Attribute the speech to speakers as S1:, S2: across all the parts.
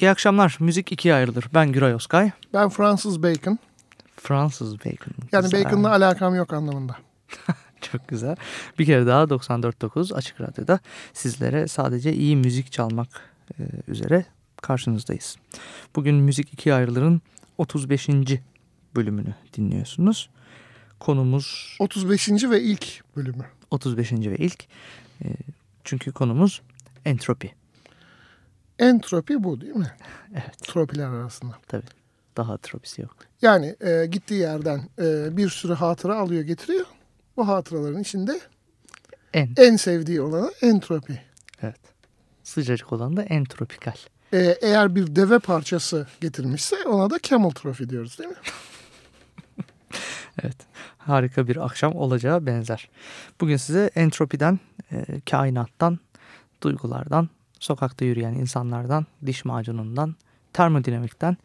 S1: İyi akşamlar. Müzik ikiye ayrılır. Ben Güray Oskay.
S2: Ben Fransız Bacon.
S1: Fransız Bacon.
S2: Yani
S1: Güzel.
S2: Bacon'la alakam yok anlamında.
S1: Çok güzel. Bir kere daha 94.9 Açık Radyo'da sizlere sadece iyi müzik çalmak e, üzere karşınızdayız. Bugün Müzik ikiye ayrılırın 35. bölümünü dinliyorsunuz. Konumuz
S2: 35. ve ilk bölümü.
S1: 35. ve ilk. E, çünkü konumuz entropi.
S2: Entropi bu değil mi?
S1: Evet.
S2: Tropiler arasında.
S1: Tabii. Daha tropisi yok.
S2: Yani e, gittiği yerden e, bir sürü hatıra alıyor getiriyor. Bu hatıraların içinde
S1: En.
S2: en sevdiği olanı entropi.
S1: Evet. Sıcacık olan da entropikal.
S2: E, eğer bir deve parçası getirmişse ona da camel trophy diyoruz değil mi?
S1: Evet. Harika bir akşam olacağı benzer. Bugün size entropiden, e, kainattan, duygulardan, sokakta yürüyen insanlardan, diş macunundan, termodinamikten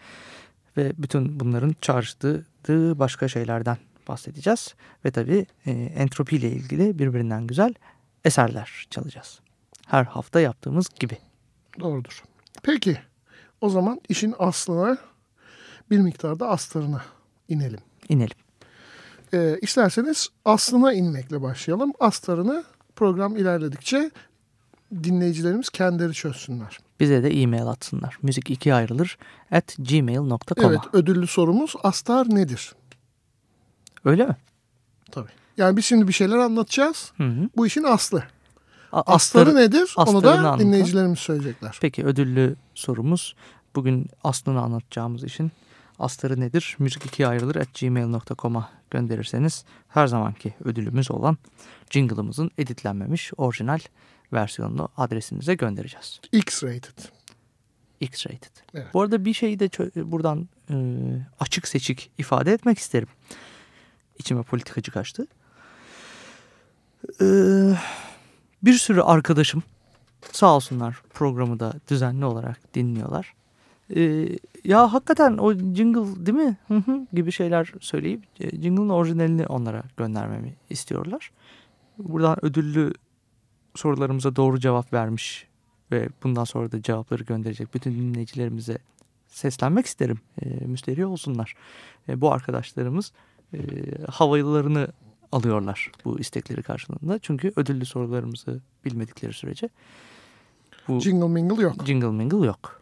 S1: ve bütün bunların çağrıştırdığı başka şeylerden bahsedeceğiz. Ve tabii e, entropi ile ilgili birbirinden güzel eserler çalacağız. Her hafta yaptığımız gibi.
S2: Doğrudur. Peki o zaman işin aslına bir miktarda astarına inelim.
S1: İnelim.
S2: E, isterseniz aslına inmekle başlayalım. Astarını program ilerledikçe dinleyicilerimiz kendileri çözsünler.
S1: Bize de e-mail atsınlar. Müzik ikiye ayrılır at gmail.com'a.
S2: Evet ödüllü sorumuz astar nedir?
S1: Öyle mi?
S2: Tabii. Yani biz şimdi bir şeyler anlatacağız.
S1: Hı hı.
S2: Bu işin aslı.
S1: A-
S2: Astarı
S1: astarı-
S2: nedir? Onu da
S1: anlatan.
S2: dinleyicilerimiz söyleyecekler.
S1: Peki ödüllü sorumuz bugün aslını anlatacağımız için astarı nedir? Müzik ikiye ayrılır at gmail.com'a gönderirseniz her zamanki ödülümüz olan jingle'ımızın editlenmemiş orijinal versiyonunu adresinize göndereceğiz.
S2: X-rated.
S1: X-rated.
S2: Evet.
S1: Bu arada bir şeyi de buradan e, açık seçik ifade etmek isterim. İçime politikacı kaçtı. Ee, bir sürü arkadaşım sağ olsunlar programı da düzenli olarak dinliyorlar. Ee, ya hakikaten o jingle değil mi Hı hı gibi şeyler söyleyip e, jingle'ın orijinalini onlara göndermemi istiyorlar. Buradan ödüllü sorularımıza doğru cevap vermiş ve bundan sonra da cevapları gönderecek bütün dinleyicilerimize seslenmek isterim. E, müsteri olsunlar. E, bu arkadaşlarımız e, havalarını alıyorlar bu istekleri karşılığında. Çünkü ödüllü sorularımızı bilmedikleri sürece bu
S2: Jingle mingle yok.
S1: jingle mingle yok.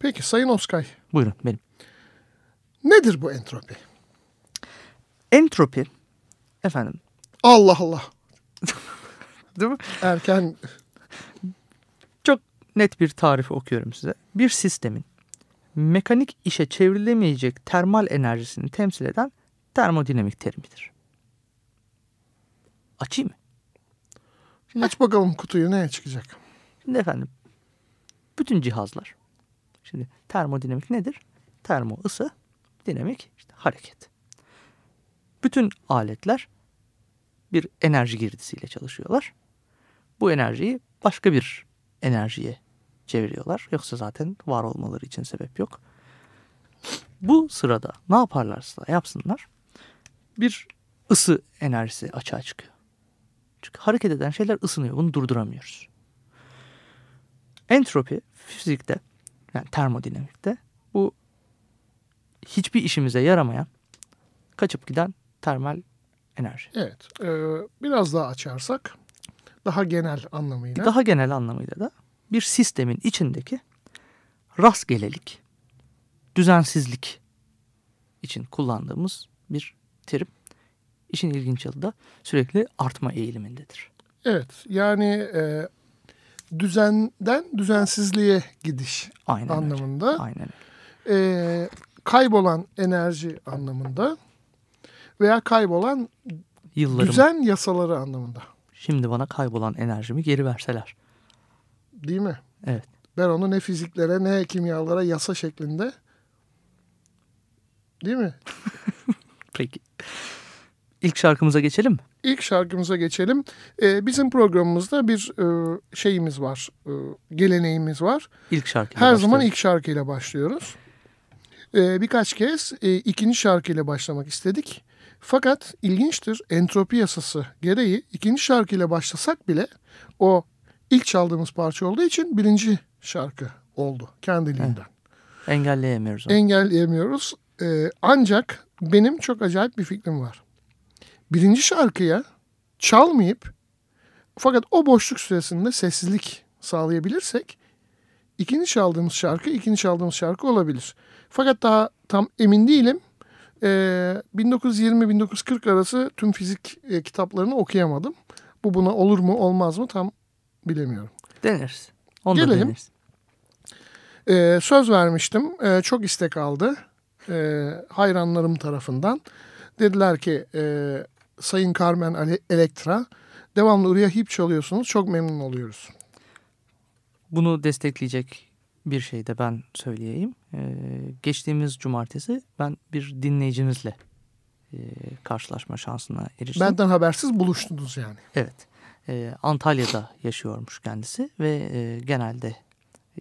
S2: Peki Sayın Oskay.
S1: Buyurun benim.
S2: Nedir bu entropi?
S1: Entropi efendim
S2: Allah Allah.
S1: Değil mi?
S2: Erken
S1: Çok net bir tarifi okuyorum size. Bir sistemin mekanik işe çevrilemeyecek termal enerjisini temsil eden termodinamik terimidir. Açayım mı?
S2: aç bakalım kutuyu neye çıkacak?
S1: Şimdi efendim bütün cihazlar. Şimdi termodinamik nedir? Termo ısı, dinamik işte hareket. Bütün aletler bir enerji girdisiyle çalışıyorlar. Bu enerjiyi başka bir enerjiye çeviriyorlar. Yoksa zaten var olmaları için sebep yok. Bu sırada ne yaparlarsa yapsınlar bir ısı enerjisi açığa çıkıyor. Çünkü hareket eden şeyler ısınıyor. Bunu durduramıyoruz. Entropi fizikte yani termodinamikte bu hiçbir işimize yaramayan kaçıp giden termal enerji.
S2: Evet. biraz daha açarsak daha genel anlamıyla.
S1: Daha genel anlamıyla da bir sistemin içindeki rastgelelik, düzensizlik için kullandığımız bir terim. İşin ilginç yanı da sürekli artma eğilimindedir.
S2: Evet. Yani e, düzenden düzensizliğe gidiş
S1: Aynen öyle.
S2: anlamında.
S1: Aynen öyle.
S2: E, kaybolan enerji anlamında veya kaybolan
S1: Yıllarım
S2: düzen yasaları anlamında.
S1: Şimdi bana kaybolan enerjimi geri verseler.
S2: Değil mi?
S1: Evet.
S2: Ben onu ne fiziklere ne kimyalara yasa şeklinde değil mi?
S1: Peki. İlk şarkımıza geçelim mi?
S2: İlk şarkımıza geçelim. Ee, bizim programımızda bir e, şeyimiz var, e, geleneğimiz var.
S1: İlk şarkı.
S2: Her zaman ilk şarkıyla başlıyoruz. Ee, birkaç kez e, ikinci şarkıyla başlamak istedik. Fakat ilginçtir entropi yasası gereği ikinci şarkıyla başlasak bile o ilk çaldığımız parça olduğu için birinci şarkı oldu kendiliğinden.
S1: Engelleyemiyoruz onu.
S2: Engelleyemiyoruz. Ee, ancak benim çok acayip bir fikrim var. Birinci şarkıya çalmayıp fakat o boşluk süresinde sessizlik sağlayabilirsek ikinci çaldığımız şarkı ikinci çaldığımız şarkı olabilir. Fakat daha tam emin değilim. Ee, 1920-1940 arası tüm fizik e, kitaplarını okuyamadım. Bu buna olur mu olmaz mı tam bilemiyorum.
S1: Deneriz. Onu
S2: Gelelim.
S1: deneriz.
S2: Ee, söz vermiştim. Ee, çok istek aldı. Ee, hayranlarım tarafından. Dediler ki e, Sayın Carmen Ale- Electra devamlı Uriah Heep çalıyorsunuz. Çok memnun oluyoruz.
S1: Bunu destekleyecek bir şey de ben söyleyeyim. Ee, geçtiğimiz cumartesi ben bir dinleyicimizle e, karşılaşma şansına eriştim.
S2: Benden habersiz buluştunuz yani.
S1: Evet. Ee, Antalya'da yaşıyormuş kendisi ve e, genelde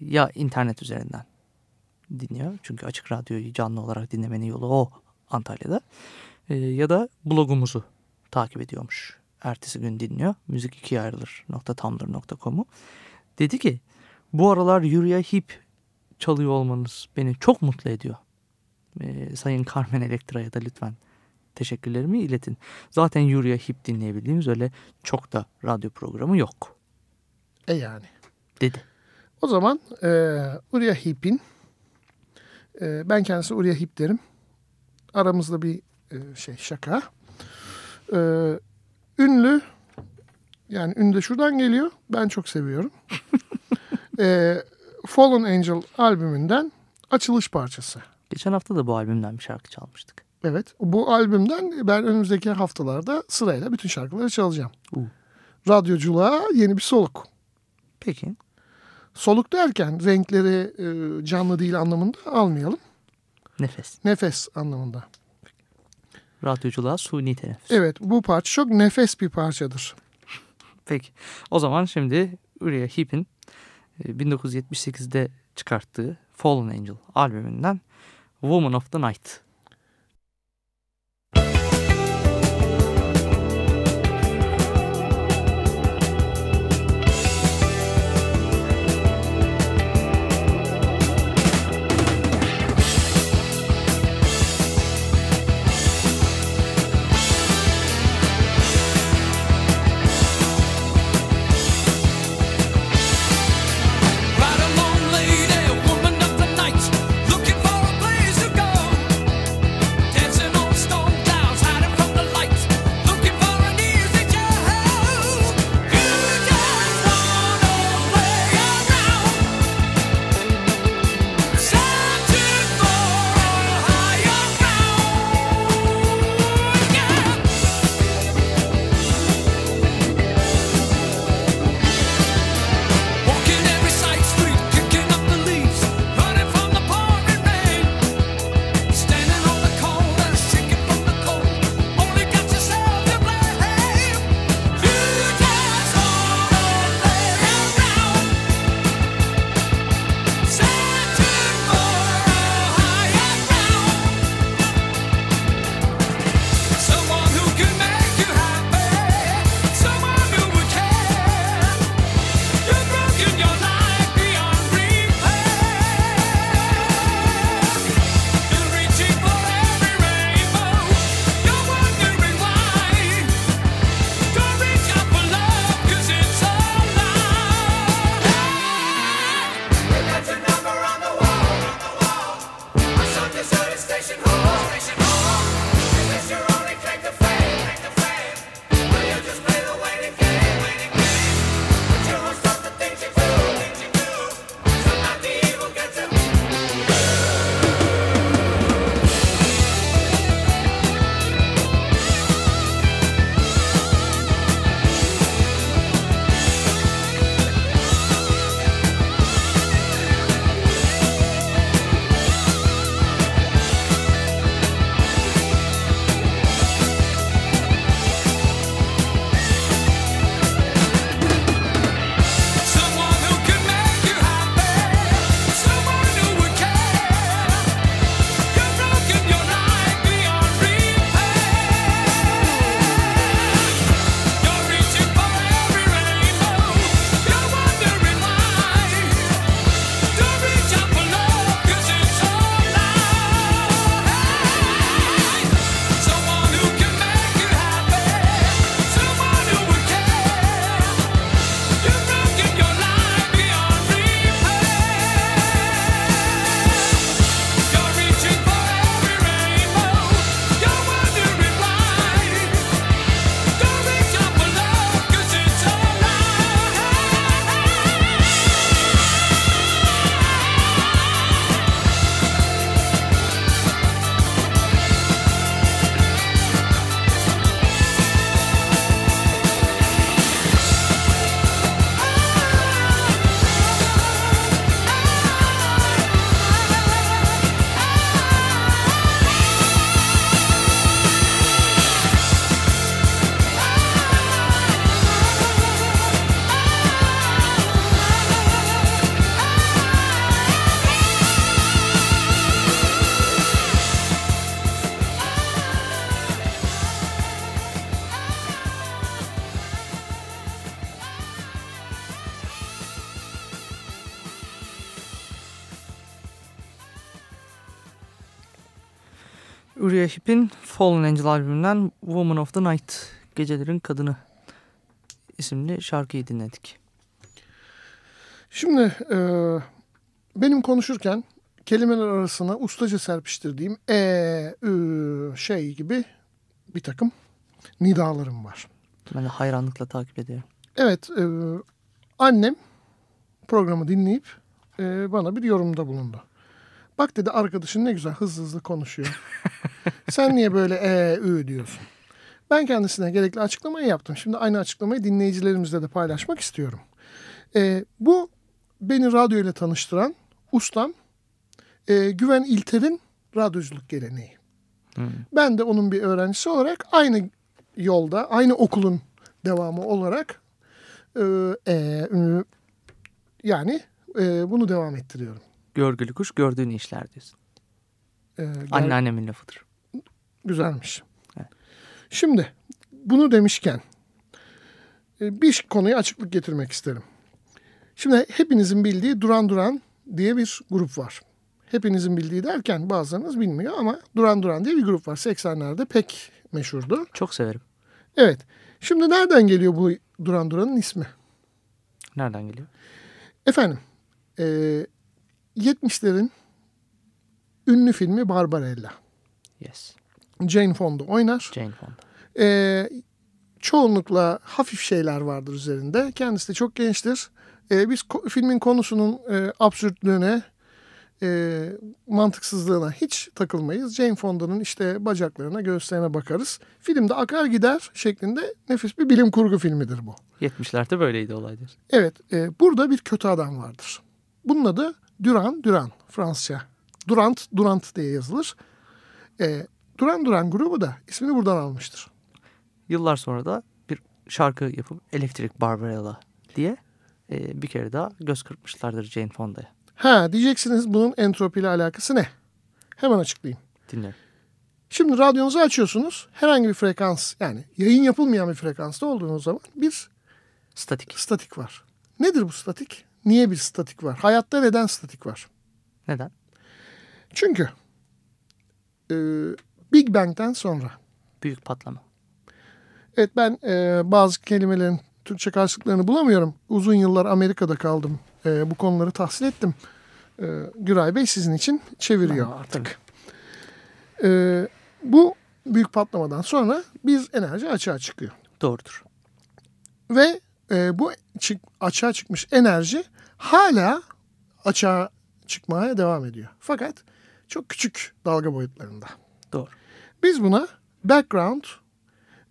S1: ya internet üzerinden dinliyor. Çünkü açık radyoyu canlı olarak dinlemenin yolu o Antalya'da. Ee, ya da blogumuzu takip ediyormuş. Ertesi gün dinliyor. Müzik ikiye ayrılır. .tumblr.com'u. Dedi ki bu aralar Uriah Heep çalıyor olmanız beni çok mutlu ediyor. Ee, Sayın Carmen Electra'ya da lütfen teşekkürlerimi iletin. Zaten Uriah Heep dinleyebildiğimiz öyle çok da radyo programı yok
S2: E yani.
S1: dedi.
S2: O zaman e, Uriah Heep'in e, ben kendisi Uriah Heep derim. Aramızda bir e, şey şaka. E, ünlü yani ünlü de şuradan geliyor. Ben çok seviyorum. e, Fallen Angel albümünden açılış parçası.
S1: Geçen hafta da bu albümden bir şarkı çalmıştık.
S2: Evet. Bu albümden ben önümüzdeki haftalarda sırayla bütün şarkıları çalacağım.
S1: Uh.
S2: Radyoculuğa yeni bir soluk.
S1: Peki.
S2: Soluk derken renkleri e, canlı değil anlamında almayalım.
S1: Nefes.
S2: Nefes anlamında.
S1: Radyoculuğa suni teneffüs.
S2: Evet bu parça çok nefes bir parçadır.
S1: Peki. O zaman şimdi Uriah Heep'in 1978'de çıkarttığı Fallen Angel albümünden Woman of the Night. Fallen Angel albümünden Woman of the Night, Gecelerin Kadını isimli şarkıyı dinledik.
S2: Şimdi e, benim konuşurken kelimeler arasına ustaca serpiştirdiğim e, ü, şey gibi bir takım nidalarım var.
S1: Ben de hayranlıkla takip ediyorum.
S2: Evet, e, annem programı dinleyip e, bana bir yorumda bulundu. Bak dedi arkadaşın ne güzel hızlı hızlı konuşuyor. Sen niye böyle e, ü diyorsun? Ben kendisine gerekli açıklamayı yaptım. Şimdi aynı açıklamayı dinleyicilerimizle de paylaşmak istiyorum. E, bu beni radyo ile tanıştıran ustam e, Güven İlter'in radyoculuk geleneği.
S1: Hmm.
S2: Ben de onun bir öğrencisi olarak aynı yolda, aynı okulun devamı olarak e, e, yani e, bunu devam ettiriyorum.
S1: Görgülü kuş gördüğünü işler diyorsun.
S2: E, gel-
S1: Anneannemin lafıdır.
S2: Güzelmiş.
S1: Evet.
S2: Şimdi bunu demişken e, bir konuya açıklık getirmek isterim. Şimdi hepinizin bildiği Duran Duran diye bir grup var. Hepinizin bildiği derken bazılarınız bilmiyor ama Duran Duran diye bir grup var. 80'lerde pek meşhurdu.
S1: Çok severim.
S2: Evet. Şimdi nereden geliyor bu Duran Duran'ın ismi?
S1: Nereden geliyor?
S2: Efendim, e, 70'lerin ünlü filmi Barbarella.
S1: Yes.
S2: Jane Fonda oynar.
S1: Jane Fonda.
S2: E, çoğunlukla hafif şeyler vardır üzerinde. Kendisi de çok gençtir. E, biz ko- filmin konusunun e, absürtlüğüne, e, mantıksızlığına hiç takılmayız. Jane Fonda'nın işte bacaklarına, göğüslerine bakarız. Filmde akar gider şeklinde nefis bir bilim kurgu filmidir bu.
S1: 70'lerde böyleydi olay diyorsun.
S2: Evet, e, burada bir kötü adam vardır. Bunun adı Duran Duran, Fransızca. Durant, Durant diye yazılır. E, Duran Duran grubu da ismini buradan almıştır.
S1: Yıllar sonra da bir şarkı yapıp Electric Barbarella diye e, bir kere daha göz kırpmışlardır Jane Fonda'ya.
S2: Ha diyeceksiniz bunun entropiyle alakası ne? Hemen açıklayayım.
S1: Dinlerim.
S2: Şimdi radyonuzu açıyorsunuz. Herhangi bir frekans yani yayın yapılmayan bir frekansta olduğunuz zaman bir
S1: Statik.
S2: statik var. Nedir bu statik? Niye bir statik var? Hayatta neden statik var?
S1: Neden?
S2: Çünkü e, Big Bang'den sonra
S1: Büyük patlama.
S2: Evet ben e, bazı kelimelerin Türkçe karşılıklarını bulamıyorum. Uzun yıllar Amerika'da kaldım. E, bu konuları tahsil ettim. E, Güray Bey sizin için çeviriyor
S1: Tamam,
S2: artık. E, bu büyük patlamadan sonra bir enerji açığa çıkıyor.
S1: Doğrudur.
S2: Ve e, bu çık, açığa çıkmış enerji hala açığa çıkmaya devam ediyor. Fakat çok küçük dalga boyutlarında.
S1: Doğru.
S2: Biz buna background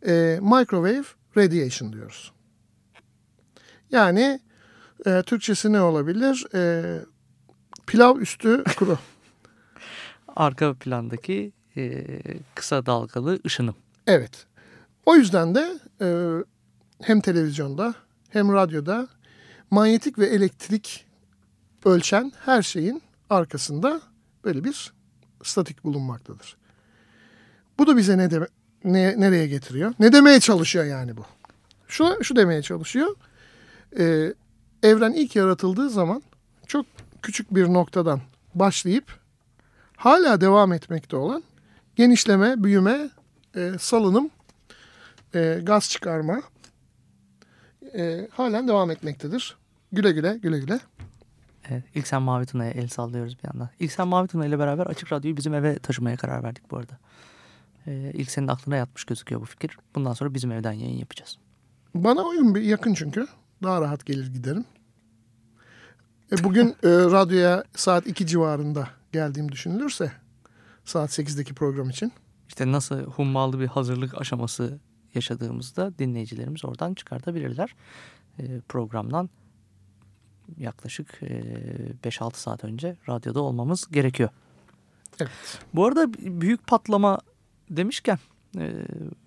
S2: e, microwave radiation diyoruz. Yani e, Türkçesi ne olabilir? E, pilav üstü kuru.
S1: Arka plandaki e, kısa dalgalı ışınım.
S2: evet. O yüzden de e, hem televizyonda hem radyoda manyetik ve elektrik ölçen her şeyin arkasında böyle bir statik bulunmaktadır. Bu da bize ne, deme, ne nereye getiriyor? Ne demeye çalışıyor yani bu? Şu, şu demeye çalışıyor. Ee, evren ilk yaratıldığı zaman çok küçük bir noktadan başlayıp hala devam etmekte olan genişleme, büyüme, e, salınım, e, gaz çıkarma e, halen devam etmektedir. Güle güle, güle güle.
S1: Evet, İlksen Mavi Tuna'ya el sallıyoruz bir yandan. İlksen Mavi Tuna ile beraber Açık Radyo'yu bizim eve taşımaya karar verdik bu arada. Ee, İlksen'in aklına yatmış gözüküyor bu fikir. Bundan sonra bizim evden yayın yapacağız.
S2: Bana uyum bir yakın çünkü. Daha rahat gelir giderim. E, bugün e, radyoya saat 2 civarında geldiğim düşünülürse saat 8'deki program için.
S1: İşte nasıl hummalı bir hazırlık aşaması yaşadığımızda dinleyicilerimiz oradan çıkartabilirler. Ee, programdan yaklaşık e, 5-6 saat önce radyoda olmamız gerekiyor.
S2: Evet.
S1: Bu arada büyük patlama demişken e,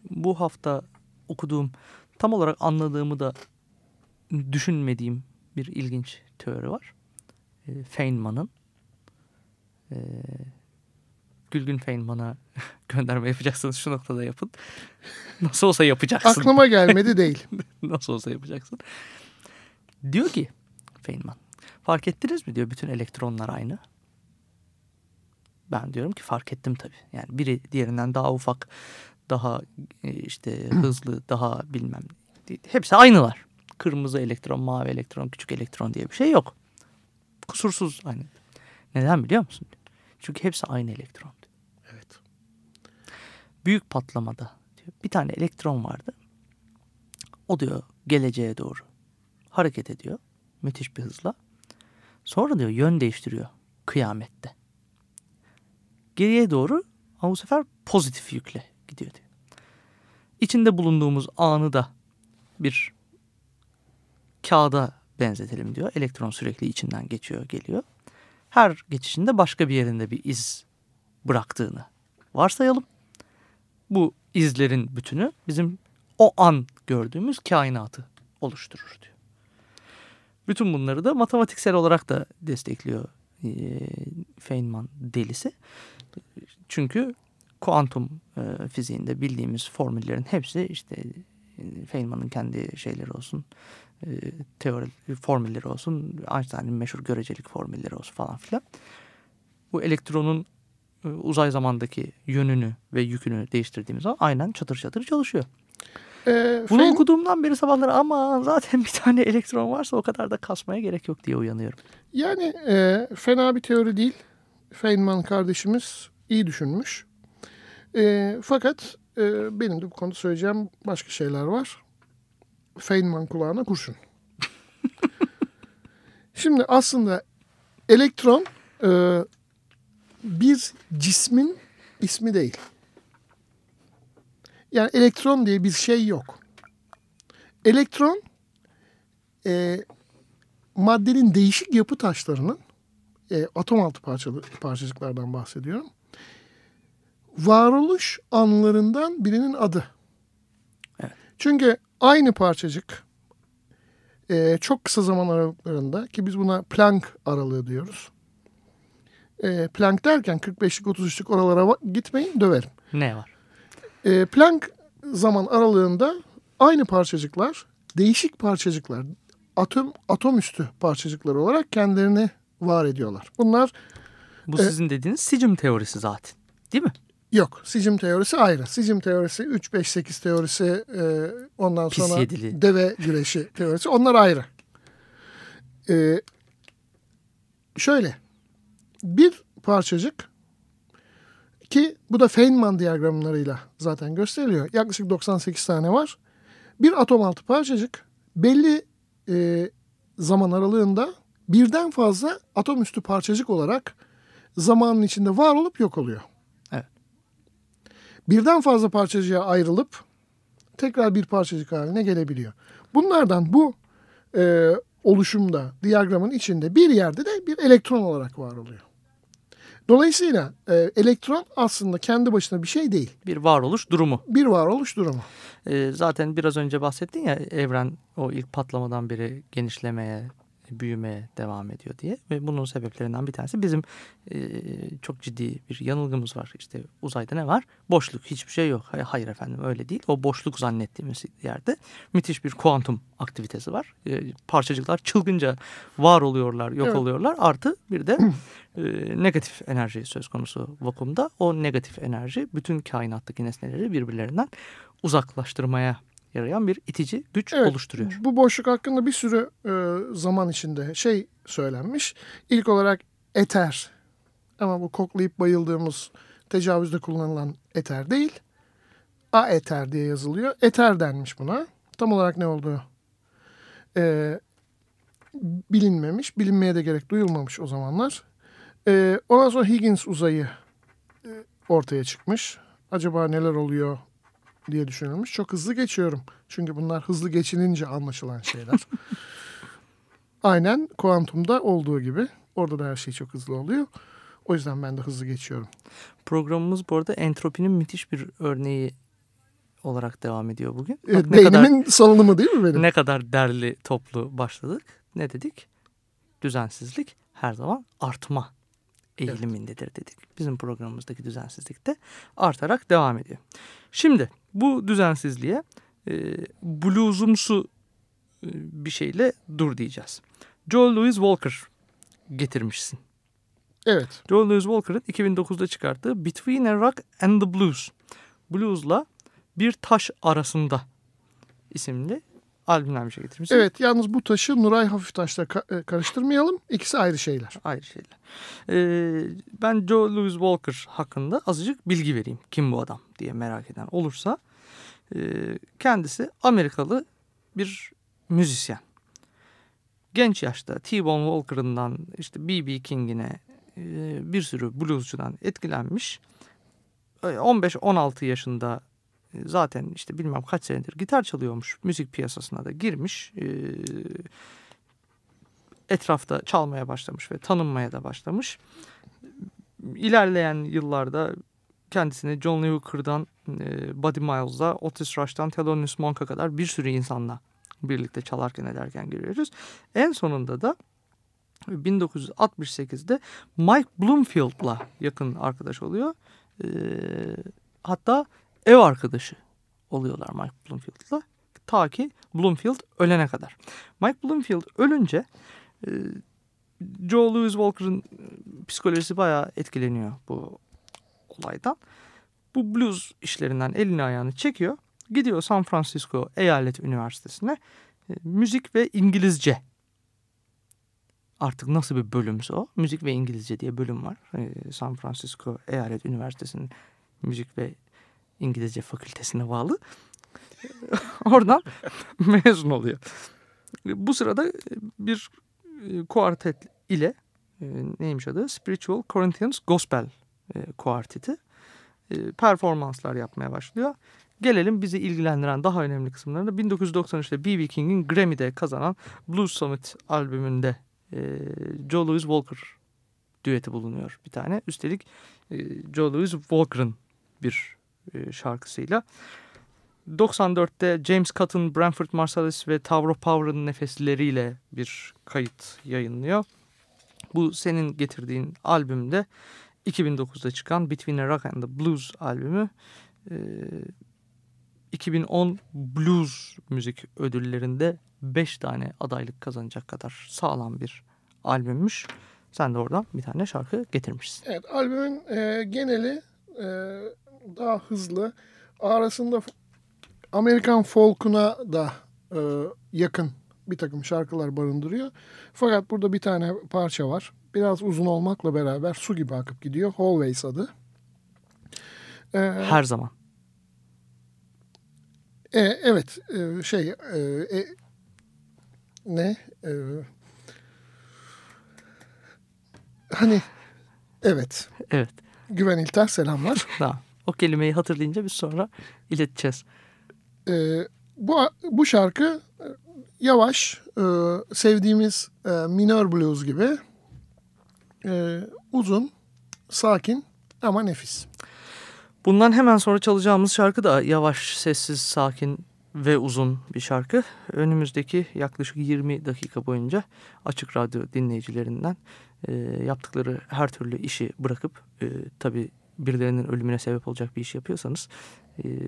S1: bu hafta okuduğum tam olarak anladığımı da düşünmediğim bir ilginç teori var. E, Feynman'ın e, Gülgün Feynman'a gönderme yapacaksınız şu noktada yapın. Nasıl olsa yapacaksın.
S2: Aklıma gelmedi değil.
S1: Nasıl olsa yapacaksın. Diyor ki Feynman fark ettiniz mi diyor bütün elektronlar aynı. Ben diyorum ki fark ettim tabii. Yani biri diğerinden daha ufak, daha e, işte hızlı, daha bilmem. Hepsi aynılar. Kırmızı elektron, mavi elektron, küçük elektron diye bir şey yok. Kusursuz aynı. Neden biliyor musun? Çünkü hepsi aynı elektron. Büyük patlamada diyor, bir tane elektron vardı. O diyor geleceğe doğru hareket ediyor. Müthiş bir hızla. Sonra diyor yön değiştiriyor kıyamette. Geriye doğru ama bu sefer pozitif yükle gidiyor diyor. İçinde bulunduğumuz anı da bir kağıda benzetelim diyor. Elektron sürekli içinden geçiyor, geliyor. Her geçişinde başka bir yerinde bir iz bıraktığını varsayalım. Bu izlerin bütünü bizim o an gördüğümüz kainatı oluşturur diyor. Bütün bunları da matematiksel olarak da destekliyor e, Feynman delisi. Çünkü kuantum e, fiziğinde bildiğimiz formüllerin hepsi işte e, Feynman'ın kendi şeyleri olsun, e, teori formülleri olsun, Einstein'ın meşhur görecelik formülleri olsun falan filan. Bu elektronun uzay zamandaki yönünü ve yükünü değiştirdiğimiz zaman aynen çatır çatır çalışıyor.
S2: Ee,
S1: Bunu
S2: Feyn-
S1: okuduğumdan beri sabahları ama zaten bir tane elektron varsa o kadar da kasmaya gerek yok diye uyanıyorum.
S2: Yani e, fena bir teori değil. Feynman kardeşimiz iyi düşünmüş. E, fakat e, benim de bu konuda söyleyeceğim başka şeyler var. Feynman kulağına kurşun. Şimdi aslında elektron e, bir cismin ismi değil. Yani elektron diye bir şey yok. Elektron e, maddenin değişik yapı taşlarının e, atom altı parçalı, parçacıklardan bahsediyorum. Varoluş anlarından birinin adı.
S1: Evet.
S2: Çünkü aynı parçacık e, çok kısa zaman aralıklarında ki biz buna Planck aralığı diyoruz. E, Planck derken 45'lik 33'lük oralara gitmeyin döverim.
S1: Ne var?
S2: E, Planck zaman aralığında aynı parçacıklar, değişik parçacıklar, atom atom üstü parçacıklar olarak kendilerini var ediyorlar. Bunlar
S1: Bu
S2: E-
S1: sizin dediğiniz sicim teorisi zaten. Değil mi?
S2: yok. Sicim teorisi ayrı. Sicim teorisi 3-5-8 teorisi e, ondan
S1: Pis
S2: sonra
S1: yedili.
S2: deve güreşi teorisi onlar ayrı. E, şöyle bir parçacık ki bu da Feynman diyagramlarıyla zaten gösteriliyor. Yaklaşık 98 tane var. Bir atom altı parçacık belli e, zaman aralığında birden fazla atom üstü parçacık olarak zamanın içinde var olup yok oluyor.
S1: Evet.
S2: Birden fazla parçacığa ayrılıp tekrar bir parçacık haline gelebiliyor. Bunlardan bu e, oluşumda, diyagramın içinde bir yerde de bir elektron olarak var oluyor. Dolayısıyla e, elektron aslında kendi başına bir şey değil.
S1: Bir varoluş durumu.
S2: Bir varoluş durumu.
S1: Ee, zaten biraz önce bahsettin ya evren o ilk patlamadan beri genişlemeye, büyümeye devam ediyor diye. Ve bunun sebeplerinden bir tanesi bizim e, çok ciddi bir yanılgımız var. İşte uzayda ne var? Boşluk. Hiçbir şey yok. Hayır, efendim öyle değil. O boşluk zannettiğimiz yerde müthiş bir kuantum aktivitesi var. E, parçacıklar çılgınca var oluyorlar, yok
S2: Evet.
S1: oluyorlar. Artı bir de e, negatif enerji söz konusu vakumda. O negatif enerji bütün kainattaki nesneleri birbirlerinden uzaklaştırmaya yarayan bir itici güç
S2: Evet,
S1: oluşturuyor.
S2: Bu boşluk hakkında bir sürü e, zaman içinde şey söylenmiş. İlk olarak eter. Ama bu koklayıp bayıldığımız tecavüzde kullanılan eter değil. Aeter diye yazılıyor. Eter denmiş buna. Tam olarak ne olduğu e, bilinmemiş. Bilinmeye de gerek duyulmamış o zamanlar. E, ondan sonra Higgins uzayı e, ortaya çıkmış. Acaba neler oluyor diye düşünülmüş. Çok hızlı geçiyorum. Çünkü bunlar hızlı geçilince anlaşılan şeyler. Aynen kuantumda olduğu gibi. Orada da her şey çok hızlı oluyor. O yüzden ben de hızlı geçiyorum.
S1: Programımız bu arada entropinin müthiş bir örneği olarak devam ediyor bugün. Bak
S2: Evet,
S1: ne kadar
S2: beynimin salınımı değil mi benim?
S1: ne kadar derli toplu başladık. Ne dedik? Düzensizlik her zaman artma eğilimindedir dedik. Bizim programımızdaki düzensizlik de artarak devam ediyor. Şimdi bu düzensizliğe e, bluesumsu e, bir şeyle dur diyeceğiz. Joel Louis Walker getirmişsin.
S2: Evet.
S1: Joe Louis Walker'ın 2009'da çıkarttığı Between a Rock and the Blues. Blues'la Bir Taş Arasında isimli albümden bir şey getirmişsin.
S2: Evet yalnız bu taşı Nuray Hafiftaş'la ka- e, karıştırmayalım. İkisi ayrı şeyler.
S1: Ayrı şeyler. Ee, ben Joe Louis Walker hakkında azıcık bilgi vereyim. Kim bu adam diye merak eden olursa. Ee, kendisi Amerikalı bir müzisyen. Genç yaşta T-Bone Walker'ından işte B.B. King'ine e, bir sürü bluescudan etkilenmiş. E, 15-16 yaşında e, zaten işte bilmem kaç senedir gitar çalıyormuş. Müzik piyasasına da girmiş. E, etrafta çalmaya başlamış ve tanınmaya da başlamış. İlerleyen yıllarda kendisini John Lee Hooker'dan e, Buddy Miles'a, Otis Rush'tan Thelonious Monk'a kadar bir sürü insanla birlikte çalarken ederken görüyoruz. En sonunda da 1968'de Mike Bloomfield'la yakın arkadaş oluyor. E, hatta ev arkadaşı oluyorlar Mike Bloomfield'la. Ta ki Bloomfield ölene kadar. Mike Bloomfield ölünce e, Joe Louis Walker'ın e, psikolojisi bayağı etkileniyor bu olaydan. Bu blues işlerinden elini ayağını çekiyor. Gidiyor San Francisco Eyalet Üniversitesi'ne e, müzik ve İngilizce. Artık nasıl bir bölümse o. Müzik ve İngilizce diye bölüm var. E, San Francisco Eyalet Üniversitesi'nin müzik ve İngilizce fakültesine bağlı. Oradan mezun oluyor. Bu sırada bir e, kuartet ile e, neymiş adı? Spiritual Corinthians Gospel e, kuarteti performanslar yapmaya başlıyor. Gelelim bizi ilgilendiren daha önemli kısımlarına. 1993'te B.B. King'in Grammy'de kazanan Blues Summit albümünde Joe Louis Walker düeti bulunuyor bir tane. Üstelik Joe Louis Walker'ın bir e, şarkısıyla. 94'te James Cotton, Branford Marsalis ve Tavro Power'ın nefesleriyle bir kayıt yayınlıyor. Bu senin getirdiğin albümde 2009'da çıkan Between a Rock and the Blues albümü e, 2010 Blues müzik ödüllerinde 5 tane adaylık kazanacak kadar sağlam bir albümmüş. Sen de oradan bir tane şarkı getirmişsin.
S2: Evet albümün e, geneli e, daha hızlı. Arasında Amerikan folk'una da e, yakın bir takım şarkılar barındırıyor. Fakat burada bir tane parça var. Biraz uzun olmakla beraber su gibi akıp gidiyor. Always adı. E,
S1: Her zaman.
S2: e, evet e, şey e, e, ne e, hani evet
S1: Evet.
S2: Güven İlter selamlar.
S1: Tamam. O kelimeyi hatırlayınca biz sonra ileteceğiz.
S2: E, bu bu şarkı e, yavaş, e, sevdiğimiz e, minor blues gibi e, uzun, sakin ama nefis.
S1: Bundan hemen sonra çalacağımız şarkı da yavaş, sessiz, sakin ve uzun bir şarkı. Önümüzdeki yaklaşık 20 dakika boyunca açık radyo dinleyicilerinden e, yaptıkları her türlü işi bırakıp e, tabii birilerinin ölümüne sebep olacak bir iş yapıyorsanız e,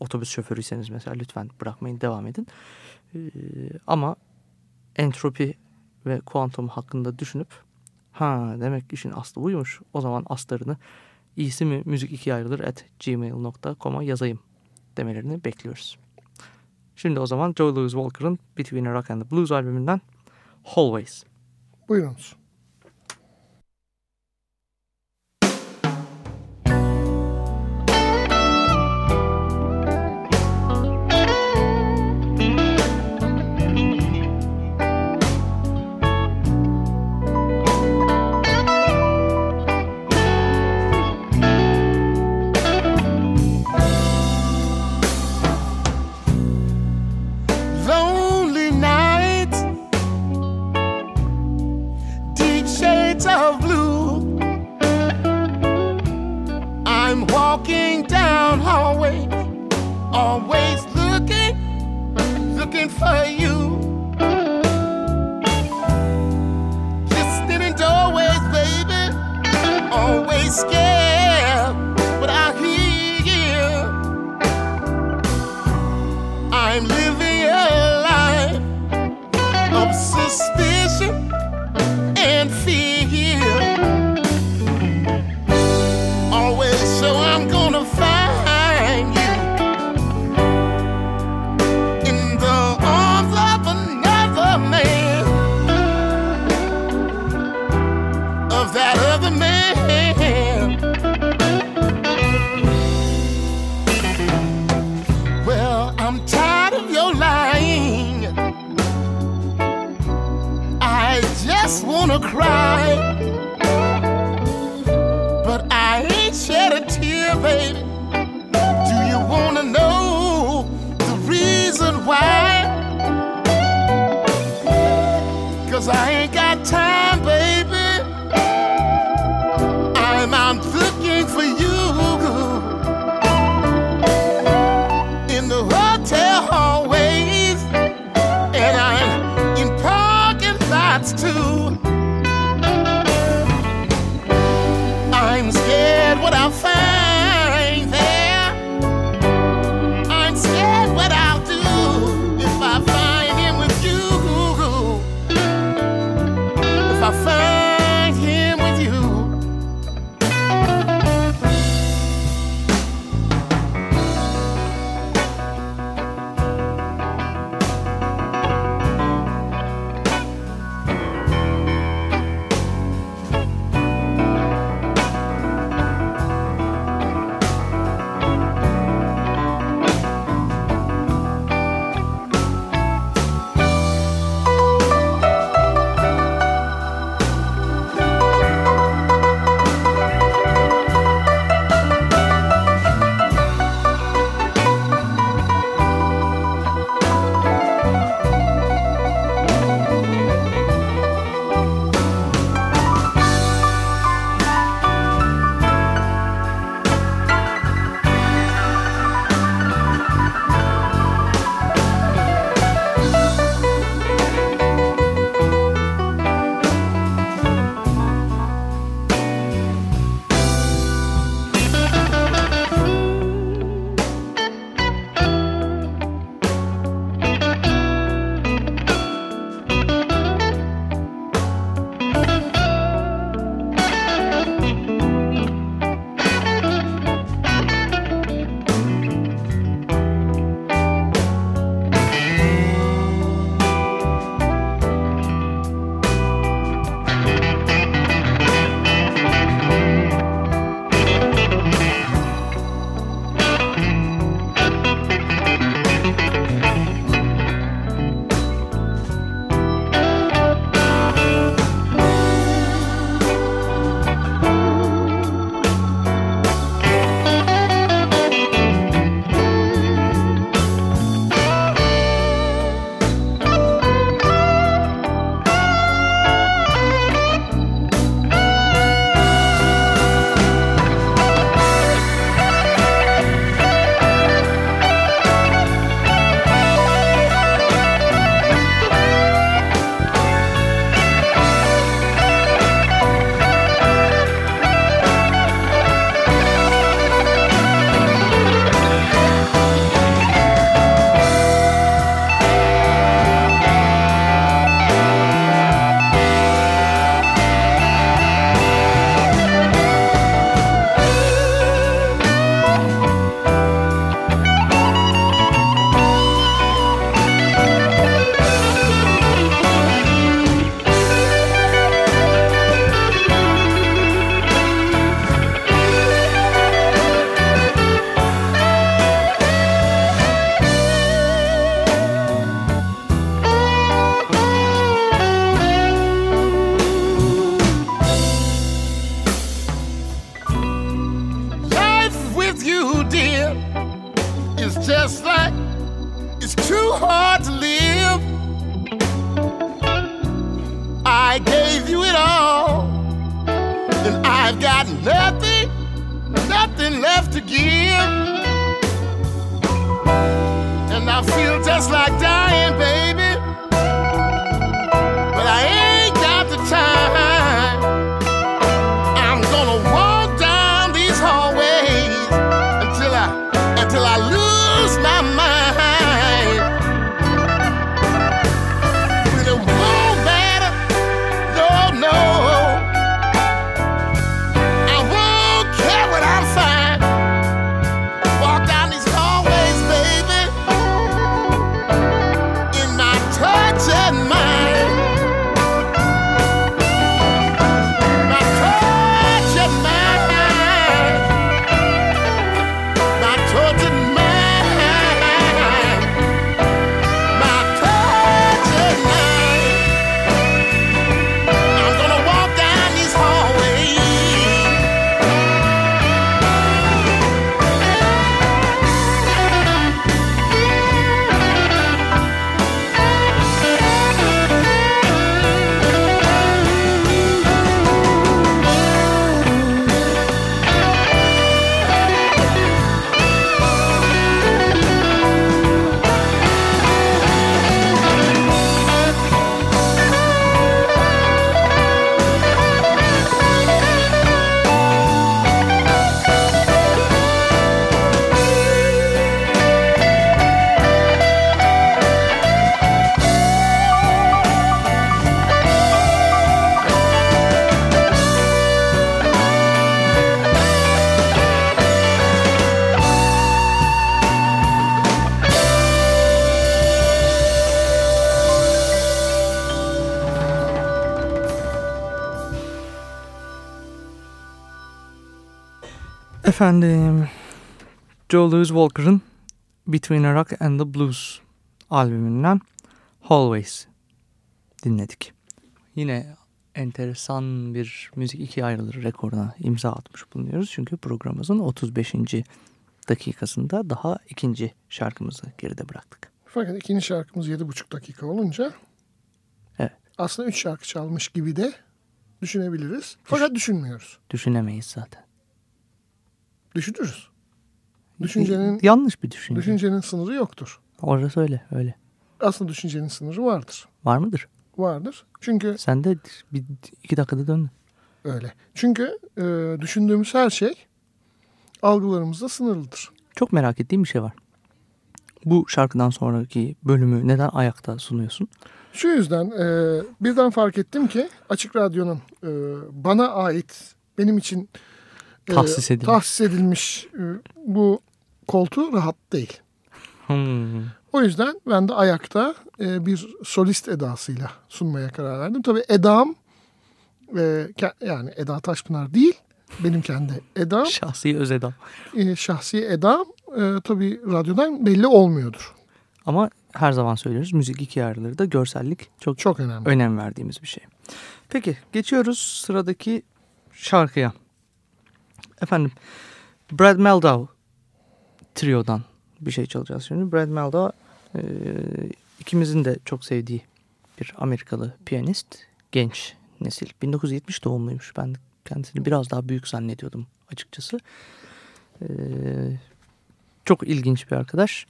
S1: otobüs şoförüyseniz mesela lütfen bırakmayın devam edin. E, ama entropi ve kuantum hakkında düşünüp ha demek işin aslı buymuş o zaman aslarını iyisi mi müzik ikiye ayrılır at gmail.com'a yazayım demelerini bekliyoruz. Şimdi o zaman Joe Louis Walker'ın Between a Rock and the Blues albümünden Always.
S2: Buyurunuz.
S3: Cause I ain't It's just like it's too hard to live. I gave you it all, and I've got nothing, nothing left to give. And I feel just like dying, baby.
S1: Efendim Joe Louis Walker'ın Between a Rock and the Blues albümünden Hallways dinledik. Yine enteresan bir müzik ikiye ayrılır rekoruna imza atmış bulunuyoruz. Çünkü programımızın 35. dakikasında daha ikinci şarkımızı geride bıraktık.
S2: Fakat ikinci şarkımız 7,5 dakika olunca
S1: Evet.
S2: aslında 3 şarkı çalmış gibi de düşünebiliriz. Fakat düşünmüyoruz.
S1: Düşünemeyiz zaten.
S2: Düşünürüz. Düşüncenin
S1: Yanlış bir düşünce.
S2: düşüncenin sınırı yoktur.
S1: Orası öyle öyle.
S2: Aslında düşüncenin sınırı vardır.
S1: Var mıdır?
S2: Vardır. Çünkü
S1: Sen de bir iki dakikada döndün.
S2: öyle. Çünkü e, düşündüğümüz her şey algılarımızda sınırlıdır.
S1: Çok merak ettiğim bir şey var. Bu şarkıdan sonraki bölümü neden ayakta sunuyorsun?
S2: Şu yüzden e, birden fark ettim ki Açık Radyo'nun e, bana ait, benim için
S1: Tahsis edilmiş.
S2: tahsis edilmiş e, bu koltuğu rahat değil.
S1: Hmm.
S2: O yüzden ben de ayakta e, bir solist edasıyla sunmaya karar verdim. Tabii edam e, yani Eda Taşpınar değil, benim kendi edam,
S1: Şahsi öz edam.
S2: şahsi edam tabii radyodan belli olmuyordur.
S1: Ama her zaman söylüyoruz müzik iki ayrılır da görsellik çok
S2: Çok önemli.
S1: önem verdiğimiz bir şey. Peki geçiyoruz sıradaki şarkıya. Efendim Brad Meldau trio'dan bir şey çalacağız şimdi. Brad Meldau e, ikimizin de çok sevdiği bir Amerikalı piyanist. Genç nesil. 1970 doğumluymuş. Ben kendisini biraz daha büyük zannediyordum açıkçası. E, çok ilginç bir arkadaş.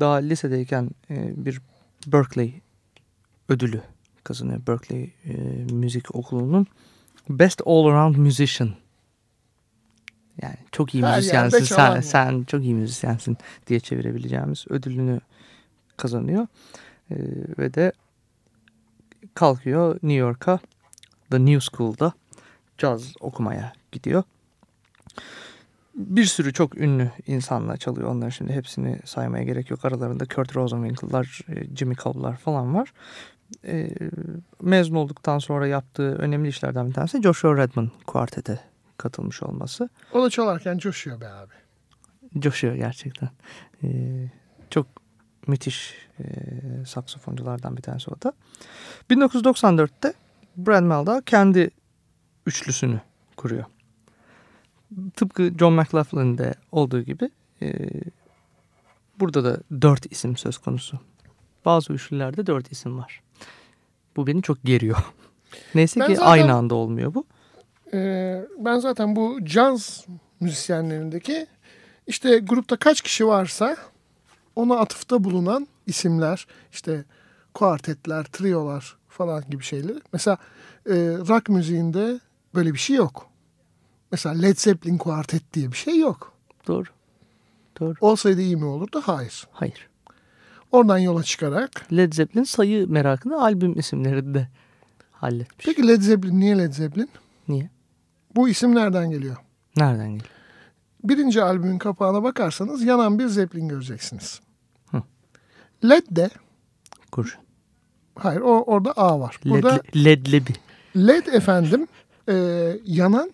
S1: Daha lisedeyken e, bir Berkeley ödülü kazanıyor. Berkeley e, Müzik Okulu'nun Best All Around Musician. Yani çok iyi
S2: Her
S1: müzisyensin sen, sen çok iyi müzisyensin diye çevirebileceğimiz ödülünü kazanıyor. E, ve de kalkıyor New York'a The New School'da caz okumaya gidiyor. Bir sürü çok ünlü insanla çalıyor. Onları şimdi hepsini saymaya gerek yok. Aralarında Kurt Rosenwinkel'lar, e, Jimmy Cobb'lar falan var. E, mezun olduktan sonra yaptığı önemli işlerden bir tanesi Joshua Redman kuartete katılmış olması.
S2: O da çalarken coşuyor be abi.
S1: Coşuyor gerçekten. E, çok müthiş e, saksafonculardan bir tanesi o da. 1994'te Brad Meldau kendi üçlüsünü kuruyor. Tıpkı John McLaughlin'de olduğu gibi e, burada da dört isim söz konusu. Bazı üçlülerde dört isim var. Bu beni çok geriyor. Neyse
S2: Ben
S1: ki
S2: zaten-
S1: aynı anda olmuyor bu.
S2: Ee, ben zaten bu caz müzisyenlerindeki işte grupta kaç kişi varsa ona atıfta bulunan isimler işte kuartetler, triolar falan gibi şeyler. Mesela e, rock müziğinde böyle bir şey yok. Mesela Led Zeppelin kuartet diye bir şey yok.
S1: Doğru. Doğru.
S2: Olsaydı iyi mi olurdu? Hayır.
S1: Hayır.
S2: Oradan yola çıkarak
S1: Led Zeppelin sayı merakını albüm isimlerinde halletmiş.
S2: peki Led Zeppelin niye Led Zeppelin?
S1: Niye?
S2: Bu isim nereden geliyor?
S1: Nereden geliyor?
S2: Birinci albümün kapağına bakarsanız yanan bir Zeppelin göreceksiniz.
S1: Hı.
S2: Led de
S1: Kurşun.
S2: Hayır o orada A var. Burada
S1: Led, ledlebi.
S2: LED efendim e, yanan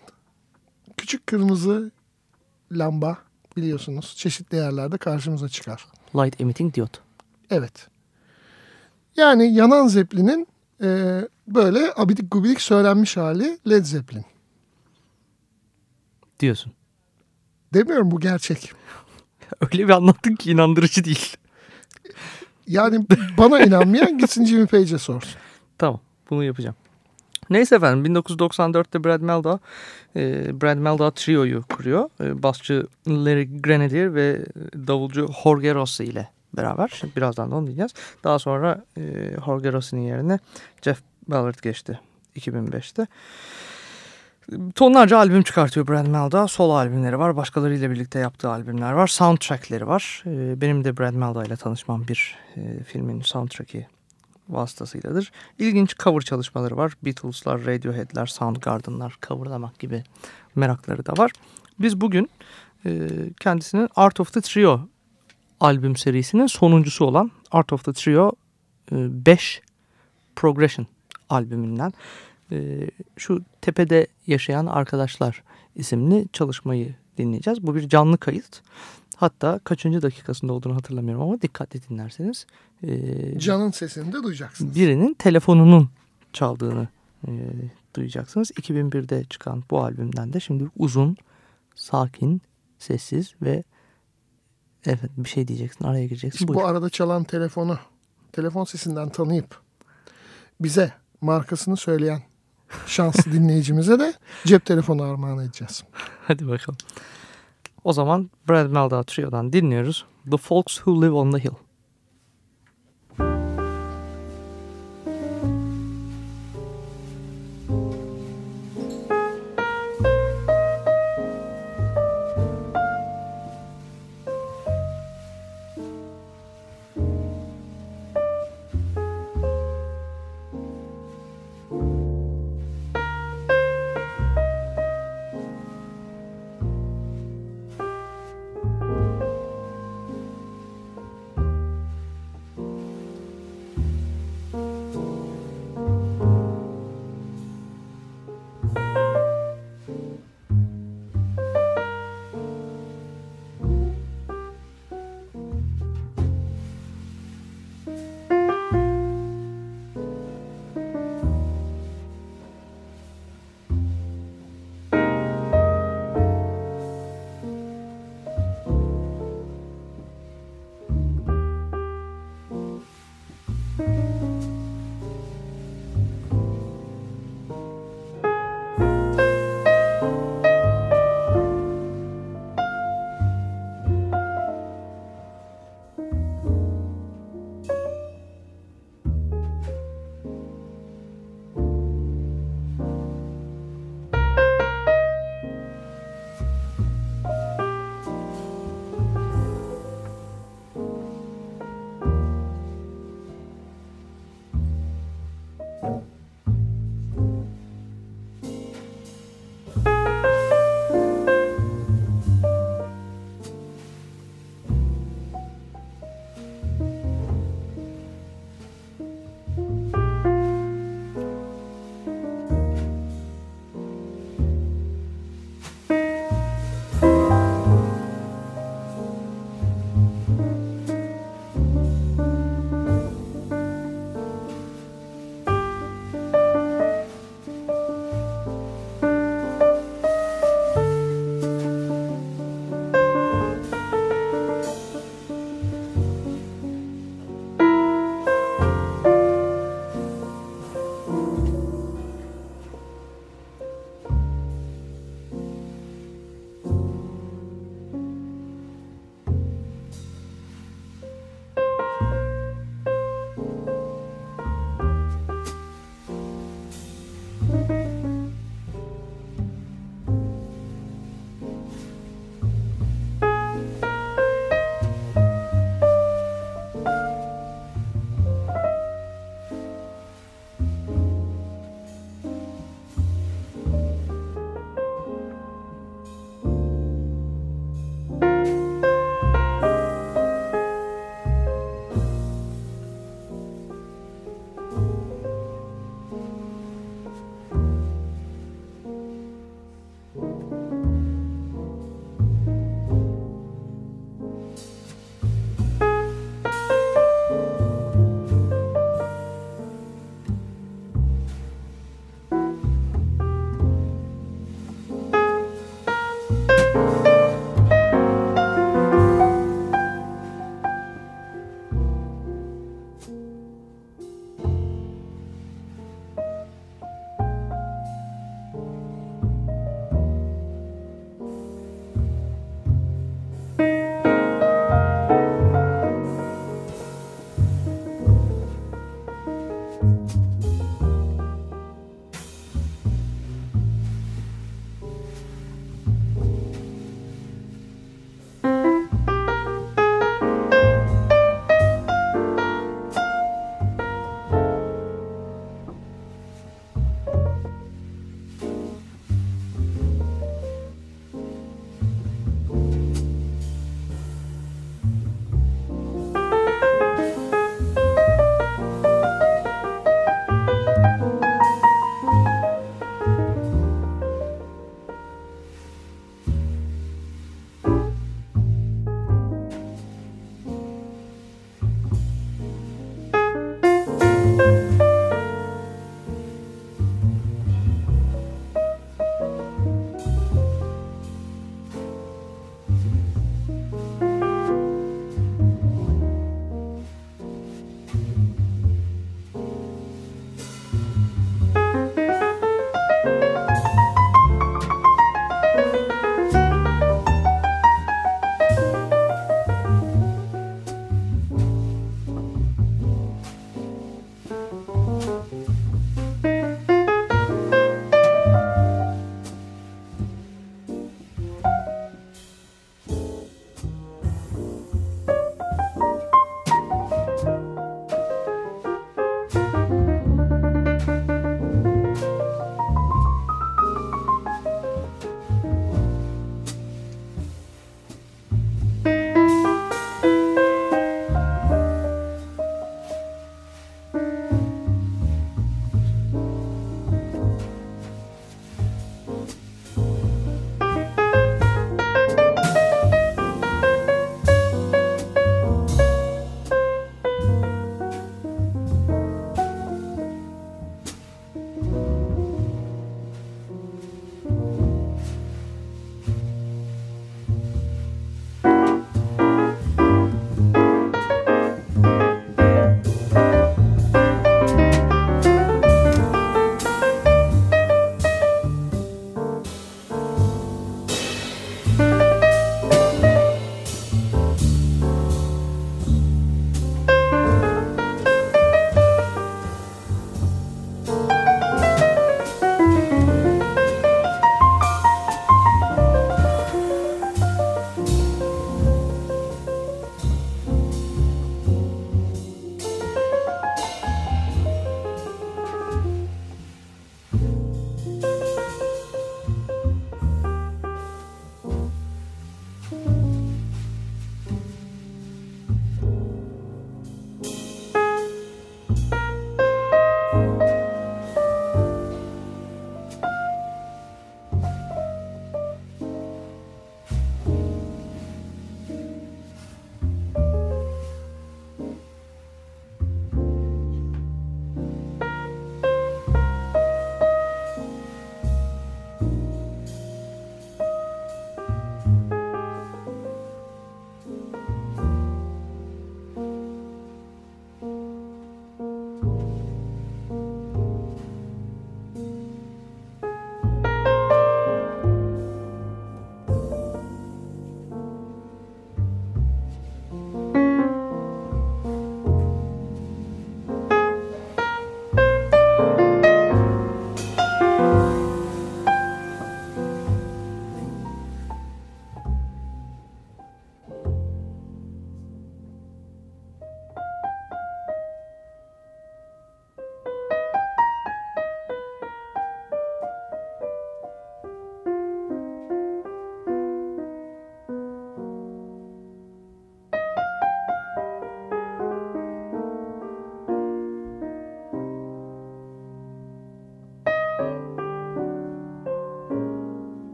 S2: küçük kırmızı lamba biliyorsunuz çeşitli yerlerde karşımıza çıkar.
S1: Light emitting diode.
S2: Evet. Yani yanan Zeppelin'in e, böyle abidik gubidik söylenmiş hali Led Zeppelin.
S1: Diyorsun.
S2: Demiyorum bu gerçek.
S1: Öyle bir anlattın ki inandırıcı değil.
S2: Yani bana inanmayan gitsin Jimmy Page'e sorsun.
S1: Tamam bunu yapacağım. Neyse efendim 1994'te Brad Meldau e, Brad Meldau Trio'yu kuruyor. E, basçı Larry Grenadier ve davulcu Jorge Rossi ile beraber. Şimdi birazdan da onu diyeceğiz. Daha sonra e, Jorge Rossi'nin yerine Jeff Ballard geçti 2005'te. Tonlarca albüm çıkartıyor Brad Meldau. Solo albümleri var. Başkalarıyla birlikte yaptığı albümler var. Soundtrackleri var. E, benim de Brad Meldau ile tanışmam bir e, filmin soundtrack'i vasıtasıyladır. İlginç cover çalışmaları var. Beatles'lar, Radiohead'ler, Soundgarden'lar coverlamak gibi merakları da var. Biz bugün e, kendisinin Art of the Trio albüm serisinin sonuncusu olan Art of the Trio 5 Progression albümünden e, şu tepede yaşayan arkadaşlar isimli çalışmayı dinleyeceğiz. Bu bir canlı kayıt. Hatta kaçıncı dakikasında olduğunu hatırlamıyorum ama dikkatli dinlerseniz e,
S2: Can'ın sesini de duyacaksınız.
S1: birinin telefonunun çaldığını e, duyacaksınız. 2001'de çıkan bu albümden de şimdi uzun, sakin, sessiz ve evet bir şey diyeceksin araya gireceksin.
S2: İşte bu arada çalan telefonu telefon sesinden tanıyıp bize markasını söyleyen şanslı dinleyicimize de cep telefonu armağan edeceğiz.
S1: Hadi bakalım. O zaman Brad Meldau Trio'dan dinliyoruz. The Folks Who Live on the Hill.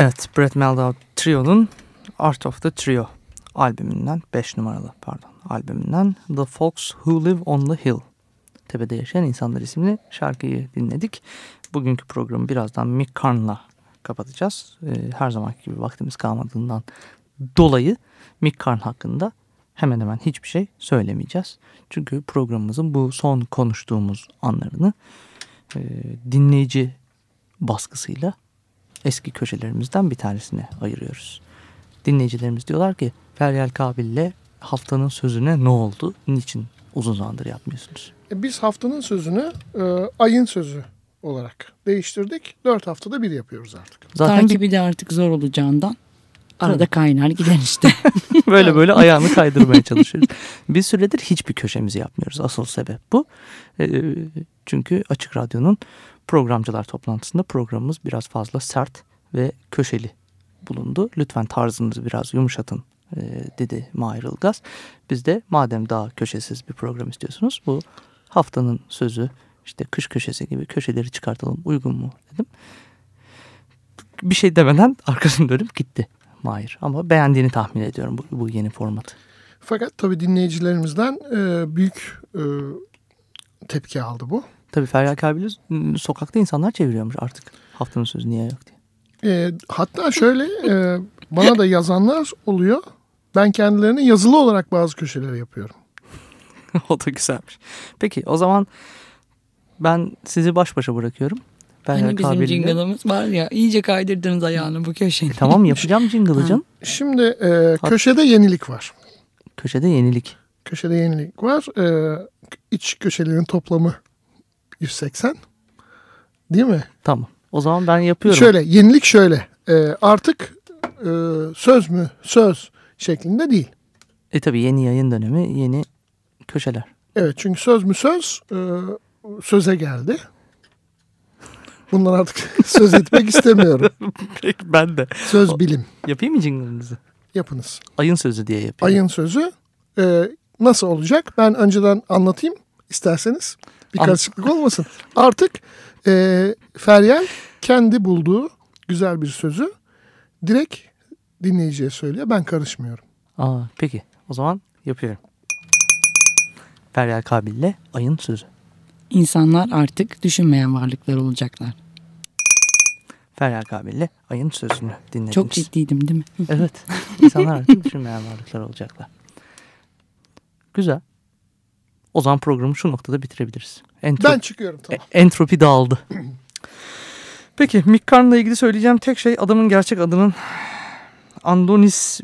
S1: Evet, Brett Meldau Trio'nun Art of the Trio albümünden, 5 numaralı pardon albümünden The Folks Who Live on the Hill. Tepede Yaşayan İnsanlar isimli şarkıyı dinledik. Bugünkü programı birazdan Mick Karn'la kapatacağız. Ee, her zamanki gibi vaktimiz kalmadığından dolayı Mick Karn hakkında hemen hemen hiçbir şey söylemeyeceğiz. Çünkü programımızın bu son konuştuğumuz anlarını e, dinleyici baskısıyla eski köşelerimizden bir tanesine ayırıyoruz. Dinleyicilerimiz diyorlar ki Feryal Kabil'le haftanın sözüne ne oldu? Niçin uzun zamandır yapmıyorsunuz?
S2: E, Biz haftanın sözünü e, ayın sözü olarak değiştirdik. Dört haftada bir yapıyoruz artık.
S1: Zaten bir,
S4: Takibi de artık zor olacağından arada kaynar gider işte.
S1: böyle böyle ayağını kaydırmaya çalışıyoruz. Bir süredir hiçbir köşemizi yapmıyoruz. Asıl sebep bu. E, çünkü Açık Radyo'nun programcılar toplantısında programımız biraz fazla sert ve köşeli bulundu. Lütfen tarzınızı biraz yumuşatın e, dedi Mahir Ilgaz. Biz de madem daha köşesiz bir program istiyorsunuz bu haftanın sözü işte kış köşesi gibi köşeleri çıkartalım uygun mu dedim. Bir şey demeden arkasını dönüp gitti Mahir. Ama beğendiğini tahmin ediyorum bu, bu yeni formatı.
S2: Fakat tabii dinleyicilerimizden e, büyük e, tepki aldı bu.
S1: Tabii Feryal Kabil'i ıı, sokakta insanlar çeviriyormuş artık haftanın sözü niye yok diye.
S2: E, hatta şöyle e, bana da yazanlar oluyor. Ben kendilerini yazılı olarak bazı köşeleri yapıyorum.
S1: o da güzelmiş. Peki o zaman ben sizi baş başa bırakıyorum. Feryal
S4: hani bizim jingle'ımız var ya iyice kaydırdınız ayağını bu köşeye.
S1: E, tamam yapacağım jingle'ı canım.
S2: Şimdi e, köşede yenilik var.
S1: Köşede yenilik.
S2: Köşede yenilik var. E, iç köşelerin toplamı 180. Değil mi?
S1: Tamam. O zaman ben yapıyorum.
S2: Şöyle yenilik şöyle. E, artık e, söz mü söz şeklinde değil.
S1: E tabii yeni yayın dönemi yeni köşeler.
S2: Evet çünkü söz mü söz e, söze geldi. Bundan artık söz etmek istemiyorum.
S1: Peki ben de.
S2: Söz bilim.
S1: Yapayım mı jingle'ınızı?
S2: Yapınız.
S1: Ayın sözü diye yapayım.
S2: Ayın sözü e, nasıl olacak? Ben önceden anlatayım isterseniz. Bir
S1: An-
S2: karışıklık olmasın. Artık e, Feryal kendi bulduğu güzel bir sözü direkt dinleyiciye söylüyor. Ben karışmıyorum.
S1: Aa, peki o zaman yapıyorum. Feryal Kabil'le ayın sözü.
S4: İnsanlar artık düşünmeyen varlıklar olacaklar.
S1: Feryal Kabil'le ayın sözünü dinlediniz.
S4: Çok ciddiydim değil mi?
S1: Evet. İnsanlar artık düşünmeyen varlıklar olacaklar. Güzel. O zaman programı şu noktada bitirebiliriz. Entrop-
S2: Ben çıkıyorum tamam.
S1: E- entropi dağıldı. Peki Mick Karn'la ilgili söyleyeceğim tek şey adamın gerçek adının Andonis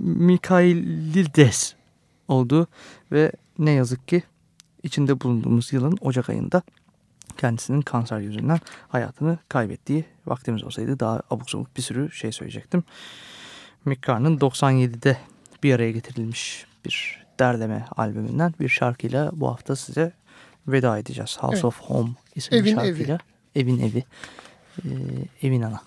S1: Mikhailides olduğu ve ne yazık ki içinde bulunduğumuz yılın Ocak ayında kendisinin kanser yüzünden hayatını kaybettiği vaktimiz olsaydı daha abuk sabuk bir sürü şey söyleyecektim. Mick Karn'ın 97'de bir araya getirilmiş bir derdeme albümünden bir şarkıyla bu hafta size veda edeceğiz. House
S2: Evet.
S1: of Home isimli
S2: Evin
S1: şarkıyla. Evin evi. Ee, evin ana.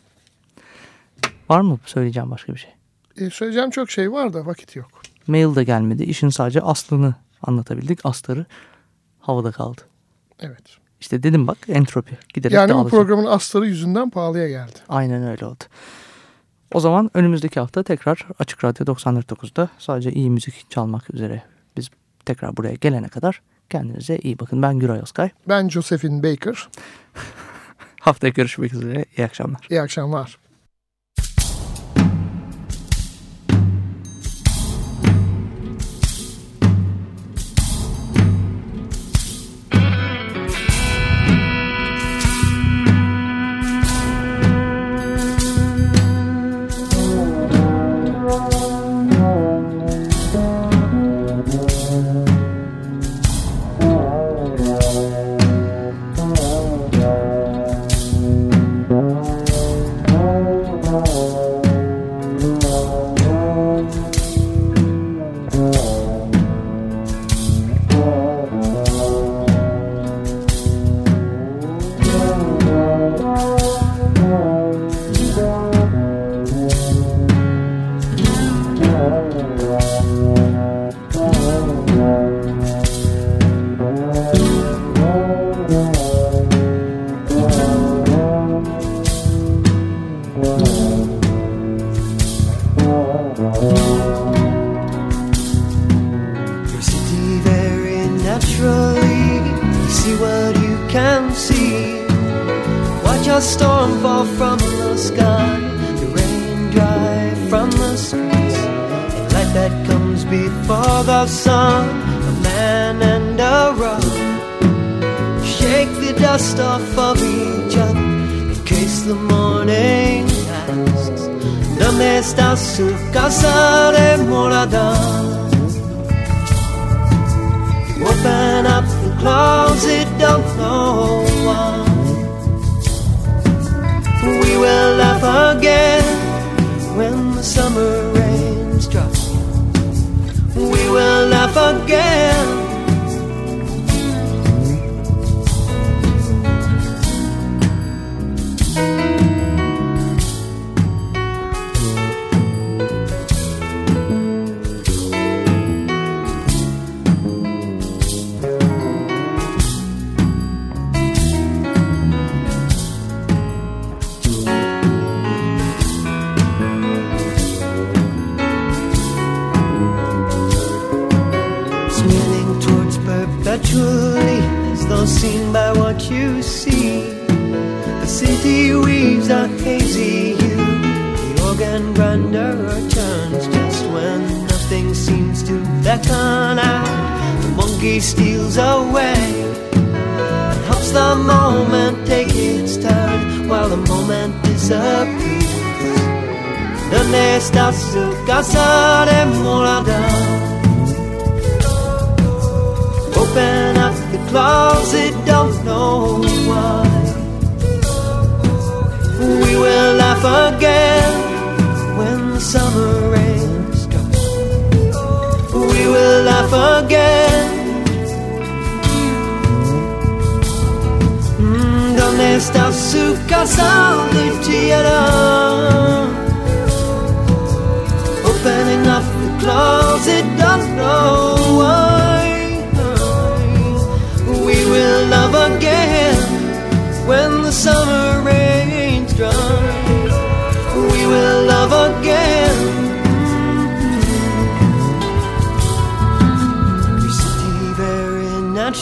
S1: Var mı söyleyeceğim başka bir şey?
S2: E, söyleyeceğim çok şey var da vakit yok.
S1: Mail de gelmedi. İşin sadece aslını anlatabildik. Astarı havada kaldı.
S2: Evet.
S1: İşte dedim bak entropi giderek
S2: Yani bu
S1: dağılacak.
S2: programın astarı yüzünden pahalıya geldi.
S1: Aynen öyle oldu. O zaman önümüzdeki hafta tekrar Açık Radyo 94.9'da sadece iyi müzik çalmak üzere biz tekrar buraya gelene kadar kendinize iyi bakın. Ben Güray Özkay.
S2: Ben Josephine Baker.
S1: Haftaya görüşmek üzere. İyi akşamlar.
S2: İyi akşamlar.
S5: What you see. The city weaves a hazy hue. The organ grinder turns just when nothing seems to beckon out. The monkey steals away and helps the moment take its turn while the moment disappears. ¿Dónde está su casa de morada? Open closet, don't know why. We will laugh again when the summer rains drop. We will laugh again. ¿Dónde está su casa de tierra? Opening up the closet, don't know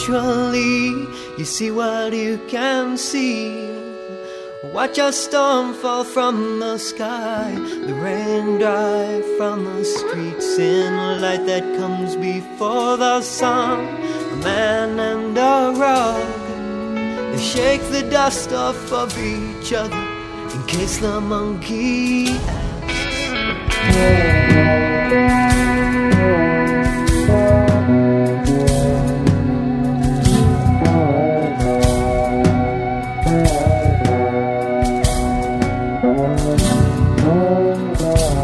S5: very naturally, you see what you can see. Watch a storm fall from the sky, the rain dry from the streets in light that comes before the sun. A man and a rug, they shake the dust off of each other in case the monkey
S6: Müzik